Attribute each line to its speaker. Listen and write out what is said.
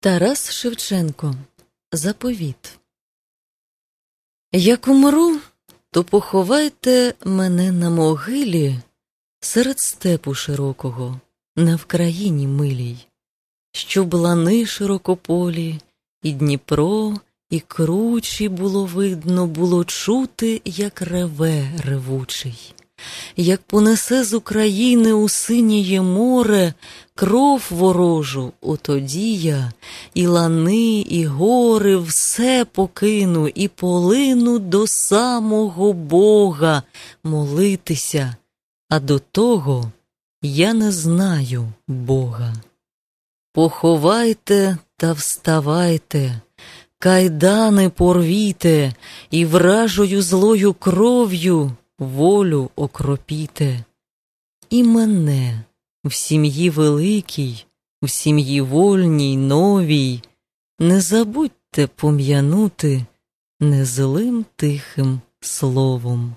Speaker 1: Тарас Шевченко. Заповіт. Як умру, то поховайте мене на могилі серед степу широкого, на Вкраїні милій, щоб лани широкополі, і Дніпро, і кручі було видно, було чути, як реве ревучий, як понесе з України у синіє море кров ворожу, отоді я і лани, і гори все покину, і полину до самого Бога молитися, а до того я не знаю Бога. Поховайте та вставайте, кайдани порвіте, і вражою злою кров'ю волю окропіте, і мене в сім'ї великій, в сім'ї вольній, новій, не забудьте пом'янути незлим тихим словом.